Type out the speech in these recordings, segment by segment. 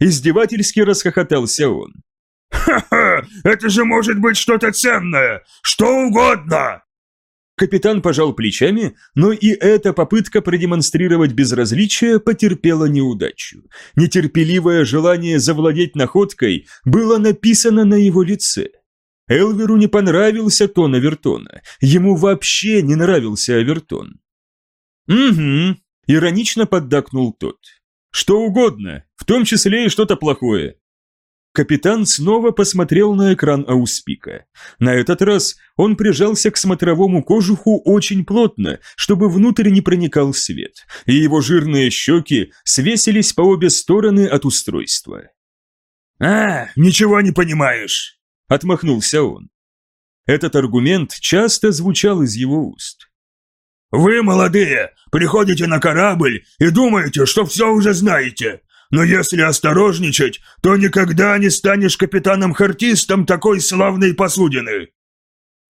Издевательски расхохотался он. «Ха-ха! Это же может быть что-то ценное! Что угодно!» Капитан пожал плечами, но и эта попытка продемонстрировать безразличие потерпела неудачу. Нетерпеливое желание завладеть находкой было написано на его лице. Элверу не понравился тон Авертона, ему вообще не нравился Авертон. «Угу», – иронично поддакнул тот. «Что угодно, том числе и что-то плохое. Капитан снова посмотрел на экран ауспика. На этот раз он прижался к смотровому кожуху очень плотно, чтобы внутрь не проникал свет, и его жирные щеки свесились по обе стороны от устройства. «А, ничего не понимаешь!» – отмахнулся он. Этот аргумент часто звучал из его уст. «Вы, молодые, приходите на корабль и думаете, что все уже знаете. Но если осторожничать, то никогда не станешь капитаном-хартистом такой славной посудины!»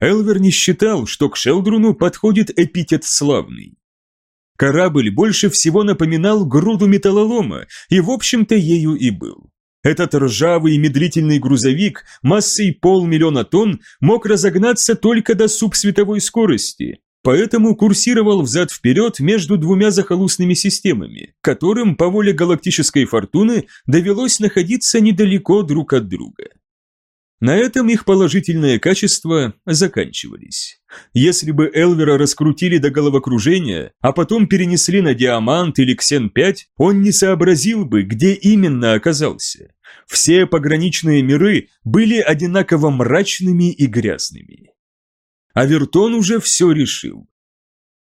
Элвер не считал, что к Шелдруну подходит эпитет «славный». Корабль больше всего напоминал груду металлолома, и в общем-то ею и был. Этот ржавый медлительный грузовик массой полмиллиона тонн мог разогнаться только до субсветовой скорости, поэтому курсировал взад-вперед между двумя захолустными системами, которым по воле галактической фортуны довелось находиться недалеко друг от друга. На этом их положительные качества заканчивались. Если бы Элвера раскрутили до головокружения, а потом перенесли на Диамант или Ксен-5, он не сообразил бы, где именно оказался. Все пограничные миры были одинаково мрачными и грязными. Авертон уже все решил.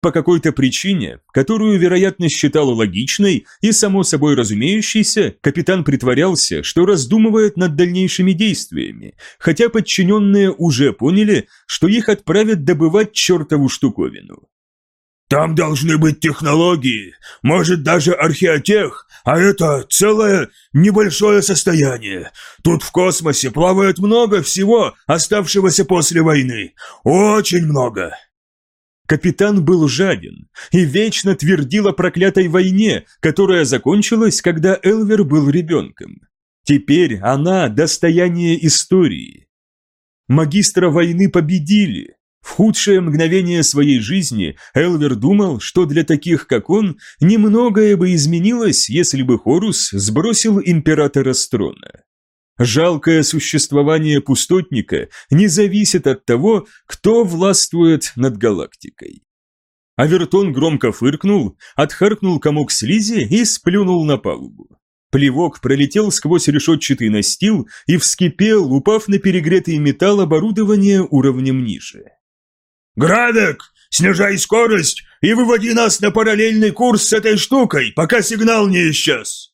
По какой-то причине, которую, вероятно, считал логичной и само собой разумеющейся, капитан притворялся, что раздумывает над дальнейшими действиями, хотя подчиненные уже поняли, что их отправят добывать чертову штуковину. Там должны быть технологии, может даже археотех, а это целое небольшое состояние. Тут в космосе плавает много всего, оставшегося после войны. Очень много. Капитан был жаден и вечно твердил о проклятой войне, которая закончилась, когда Элвер был ребенком. Теперь она – достояние истории. Магистра войны победили, в худшее мгновение своей жизни Элвер думал, что для таких, как он, немногое бы изменилось, если бы Хорус сбросил императора с трона. Жалкое существование пустотника не зависит от того, кто властвует над галактикой. Авертон громко фыркнул, отхаркнул комок слизи и сплюнул на палубу. Плевок пролетел сквозь решетчатый настил и вскипел, упав на перегретый металл оборудования уровнем ниже. «Градек, снижай скорость и выводи нас на параллельный курс с этой штукой, пока сигнал не исчез!»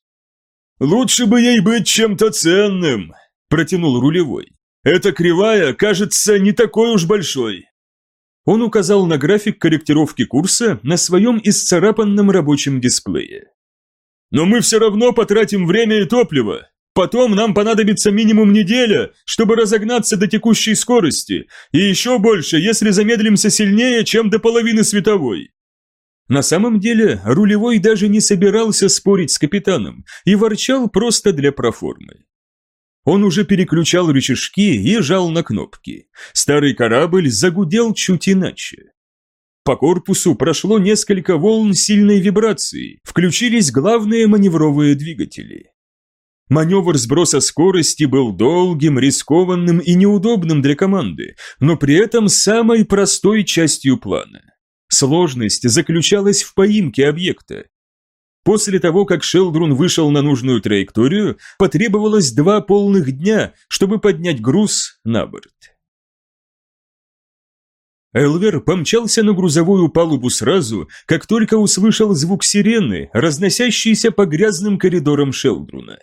«Лучше бы ей быть чем-то ценным», – протянул рулевой. «Эта кривая кажется не такой уж большой». Он указал на график корректировки курса на своем исцарапанном рабочем дисплее. «Но мы все равно потратим время и топливо. Потом нам понадобится минимум неделя, чтобы разогнаться до текущей скорости, и еще больше, если замедлимся сильнее, чем до половины световой. На самом деле, рулевой даже не собирался спорить с капитаном и ворчал просто для проформы. Он уже переключал рычажки и жал на кнопки. Старый корабль загудел чуть иначе. По корпусу прошло несколько волн сильной вибрации, включились главные маневровые двигатели. Маневр сброса скорости был долгим, рискованным и неудобным для команды, но при этом самой простой частью плана. Сложность заключалась в поимке объекта. После того, как Шелдрун вышел на нужную траекторию, потребовалось два полных дня, чтобы поднять груз на борт. Элвер помчался на грузовую палубу сразу, как только услышал звук сирены, разносящийся по грязным коридорам Шелдруна.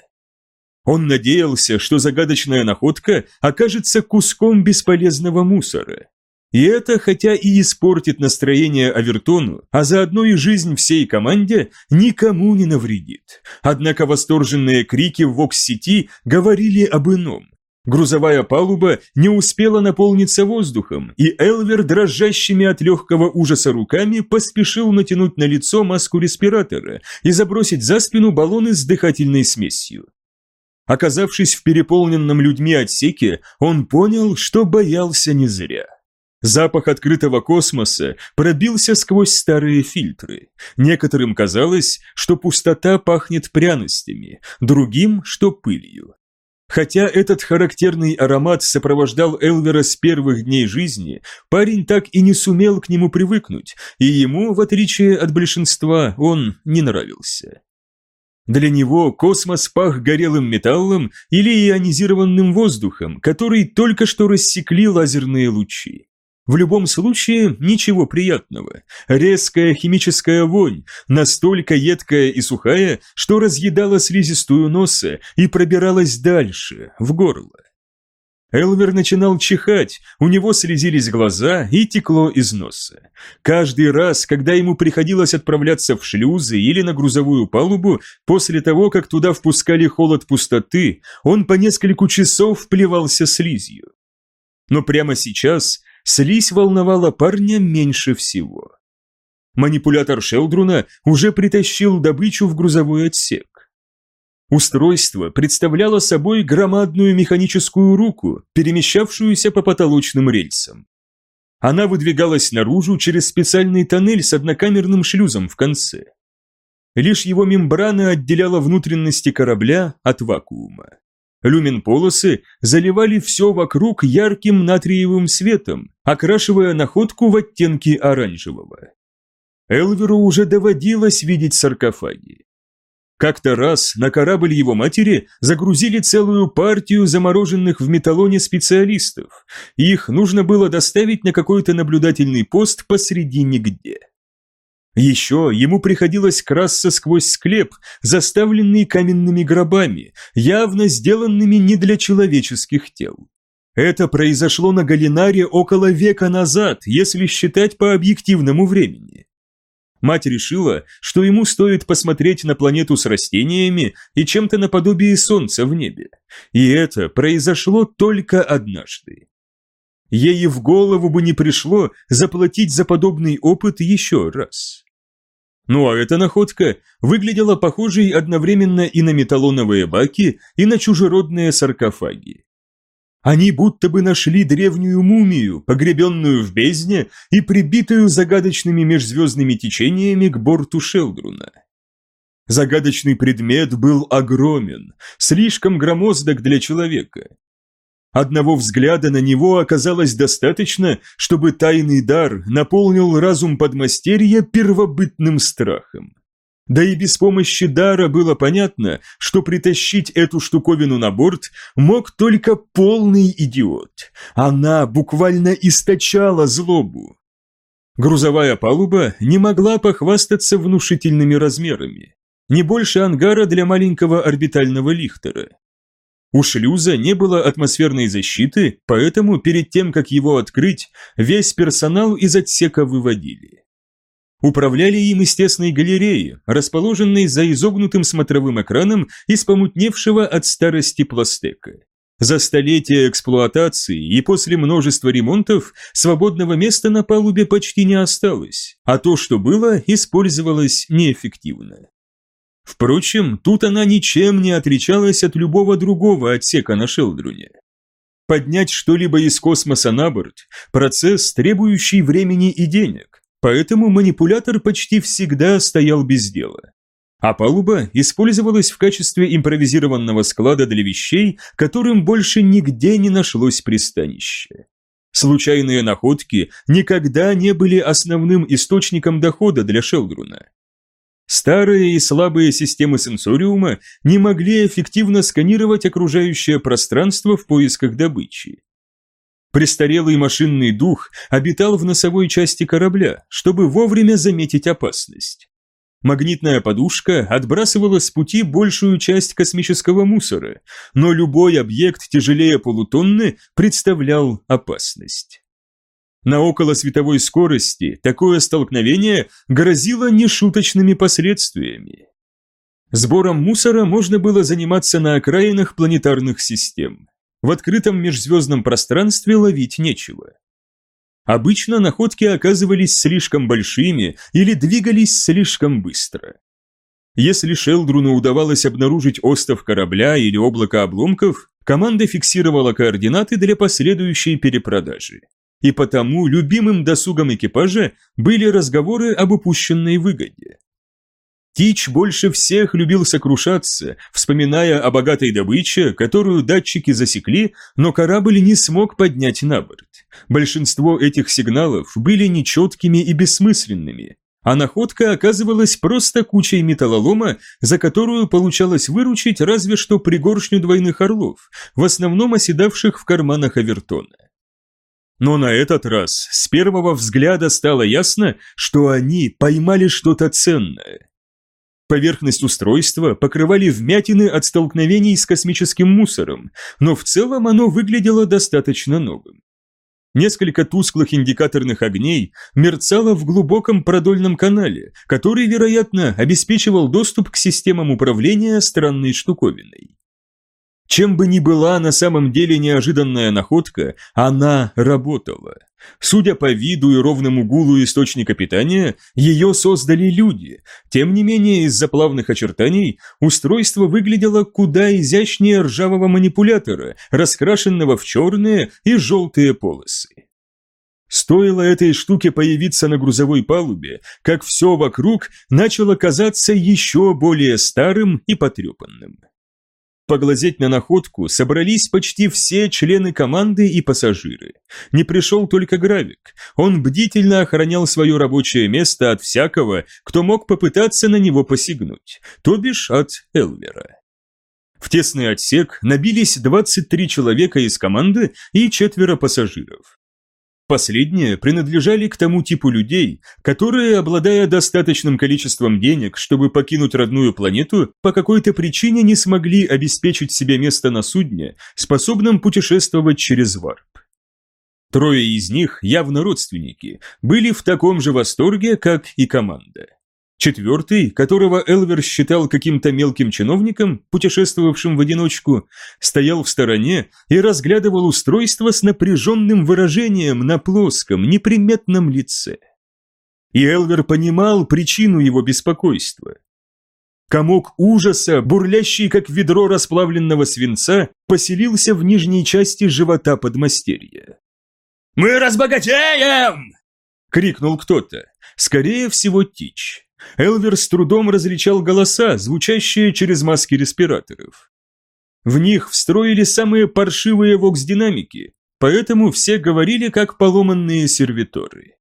Он надеялся, что загадочная находка окажется куском бесполезного мусора. И это, хотя и испортит настроение Авертону, а заодно и жизнь всей команде, никому не навредит. Однако восторженные крики в Вокс-сети говорили об ином. Грузовая палуба не успела наполниться воздухом, и Элвер, дрожащими от легкого ужаса руками, поспешил натянуть на лицо маску респиратора и забросить за спину баллоны с дыхательной смесью. Оказавшись в переполненном людьми отсеке, он понял, что боялся не зря. Запах открытого космоса пробился сквозь старые фильтры. Некоторым казалось, что пустота пахнет пряностями, другим, что пылью. Хотя этот характерный аромат сопровождал Элвера с первых дней жизни, парень так и не сумел к нему привыкнуть, и ему, в отличие от большинства, он не нравился. Для него космос пах горелым металлом или ионизированным воздухом, который только что рассекли лазерные лучи. В любом случае, ничего приятного. Резкая химическая вонь, настолько едкая и сухая, что разъедала слизистую носа и пробиралась дальше, в горло. Элвер начинал чихать, у него слезились глаза и текло из носа. Каждый раз, когда ему приходилось отправляться в шлюзы или на грузовую палубу, после того, как туда впускали холод пустоты, он по нескольку часов плевался слизью. Но прямо сейчас слизь волновала парня меньше всего. Манипулятор Шелдруна уже притащил добычу в грузовой отсек. Устройство представляло собой громадную механическую руку, перемещавшуюся по потолочным рельсам. Она выдвигалась наружу через специальный тоннель с однокамерным шлюзом в конце. Лишь его мембрана отделяла внутренности корабля от вакуума. Люмен-полосы заливали все вокруг ярким натриевым светом, окрашивая находку в оттенки оранжевого. Элверу уже доводилось видеть саркофаги. Как-то раз на корабль его матери загрузили целую партию замороженных в металлоне специалистов. Их нужно было доставить на какой-то наблюдательный пост посреди нигде. Еще ему приходилось красться сквозь склеп, заставленный каменными гробами, явно сделанными не для человеческих тел. Это произошло на Галинаре около века назад, если считать по объективному времени. Мать решила, что ему стоит посмотреть на планету с растениями и чем-то наподобие Солнца в небе. И это произошло только однажды. Ей в голову бы не пришло заплатить за подобный опыт еще раз. Ну а эта находка выглядела похожей одновременно и на металлоновые баки, и на чужеродные саркофаги. Они будто бы нашли древнюю мумию, погребенную в бездне и прибитую загадочными межзвездными течениями к борту Шелдруна. Загадочный предмет был огромен, слишком громоздок для человека. Одного взгляда на него оказалось достаточно, чтобы тайный дар наполнил разум подмастерья первобытным страхом. Да и без помощи дара было понятно, что притащить эту штуковину на борт мог только полный идиот. Она буквально источала злобу. Грузовая палуба не могла похвастаться внушительными размерами. Не больше ангара для маленького орбитального лихтера. У шлюза не было атмосферной защиты, поэтому перед тем, как его открыть, весь персонал из отсека выводили. Управляли им из тесной галереи, расположенной за изогнутым смотровым экраном из помутневшего от старости пластека. За столетия эксплуатации и после множества ремонтов свободного места на палубе почти не осталось, а то, что было, использовалось неэффективно. Впрочем, тут она ничем не отличалась от любого другого отсека на Шелдруне. Поднять что-либо из космоса на борт – процесс, требующий времени и денег, поэтому манипулятор почти всегда стоял без дела. А палуба использовалась в качестве импровизированного склада для вещей, которым больше нигде не нашлось пристанища. Случайные находки никогда не были основным источником дохода для Шелдруна. Старые и слабые системы сенсориума не могли эффективно сканировать окружающее пространство в поисках добычи. Престарелый машинный дух обитал в носовой части корабля, чтобы вовремя заметить опасность. Магнитная подушка отбрасывала с пути большую часть космического мусора, но любой объект тяжелее полутонны представлял опасность. На околосветовой скорости такое столкновение грозило нешуточными последствиями. Сбором мусора можно было заниматься на окраинах планетарных систем в открытом межзвездном пространстве ловить нечего. Обычно находки оказывались слишком большими или двигались слишком быстро. Если Шелдруну удавалось обнаружить остов корабля или облако обломков, команда фиксировала координаты для последующей перепродажи. И потому любимым досугом экипажа были разговоры об упущенной выгоде. Тич больше всех любил сокрушаться, вспоминая о богатой добыче, которую датчики засекли, но корабль не смог поднять на борт. Большинство этих сигналов были нечеткими и бессмысленными, а находка оказывалась просто кучей металлолома, за которую получалось выручить разве что пригоршню двойных орлов, в основном оседавших в карманах Авертона. Но на этот раз с первого взгляда стало ясно, что они поймали что-то ценное. Поверхность устройства покрывали вмятины от столкновений с космическим мусором, но в целом оно выглядело достаточно новым. Несколько тусклых индикаторных огней мерцало в глубоком продольном канале, который, вероятно, обеспечивал доступ к системам управления странной штуковиной. Чем бы ни была на самом деле неожиданная находка, она работала. Судя по виду и ровному гулу источника питания, ее создали люди. Тем не менее, из-за плавных очертаний устройство выглядело куда изящнее ржавого манипулятора, раскрашенного в черные и желтые полосы. Стоило этой штуке появиться на грузовой палубе, как все вокруг начало казаться еще более старым и потрепанным. Поглазеть на находку собрались почти все члены команды и пассажиры. Не пришел только Гравик. Он бдительно охранял свое рабочее место от всякого, кто мог попытаться на него посягнуть, то бишь от Элвера. В тесный отсек набились 23 человека из команды и четверо пассажиров. Последние принадлежали к тому типу людей, которые, обладая достаточным количеством денег, чтобы покинуть родную планету, по какой-то причине не смогли обеспечить себе место на судне, способном путешествовать через варп. Трое из них, явно родственники, были в таком же восторге, как и команда. Четвертый, которого Элвер считал каким-то мелким чиновником, путешествовавшим в одиночку, стоял в стороне и разглядывал устройство с напряженным выражением на плоском, неприметном лице. И Элвер понимал причину его беспокойства. Комок ужаса, бурлящий как ведро расплавленного свинца, поселился в нижней части живота подмастерья. «Мы разбогатеем!» — крикнул кто-то. Скорее всего, Тич. Элвер с трудом различал голоса, звучащие через маски респираторов. В них встроили самые паршивые вокс-динамики, поэтому все говорили как поломанные сервиторы.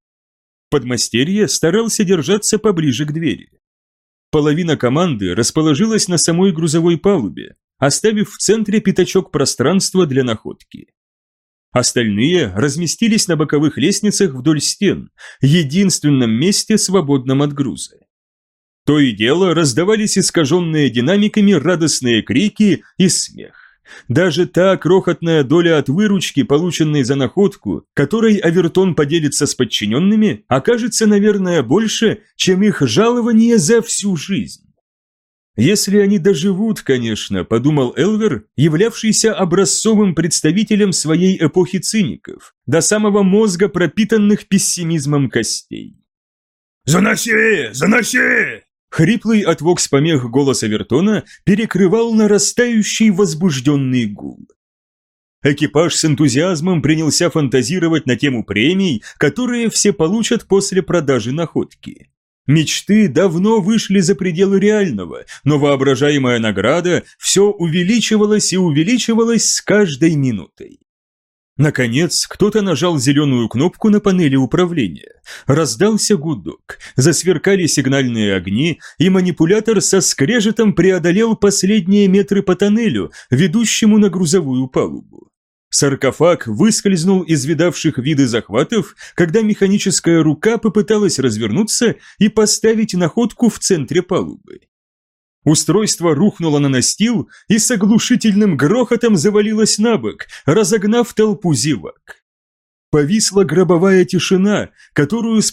Подмастерье старался держаться поближе к двери. Половина команды расположилась на самой грузовой палубе, оставив в центре пятачок пространства для находки. Остальные разместились на боковых лестницах вдоль стен, единственном месте, свободном от груза. То и дело раздавались искаженные динамиками радостные крики и смех. Даже та крохотная доля от выручки, полученной за находку, которой Авертон поделится с подчиненными, окажется, наверное, больше, чем их жалование за всю жизнь. Если они доживут, конечно, подумал Элвер, являвшийся образцовым представителем своей эпохи циников, до самого мозга пропитанных пессимизмом костей. «Заноси! Заноси!» Хриплый от вокс-помех голос Авертона перекрывал нарастающий возбужденный гул. Экипаж с энтузиазмом принялся фантазировать на тему премий, которые все получат после продажи находки. Мечты давно вышли за пределы реального, но воображаемая награда все увеличивалась и увеличивалась с каждой минутой. Наконец, кто-то нажал зеленую кнопку на панели управления. Раздался гудок, засверкали сигнальные огни, и манипулятор со скрежетом преодолел последние метры по тоннелю, ведущему на грузовую палубу. Саркофаг выскользнул из видавших виды захватов, когда механическая рука попыталась развернуться и поставить находку в центре палубы. Устройство рухнуло на настил и с оглушительным грохотом завалилось на бок, разогнав толпу зевак. Повисла гробовая тишина, которую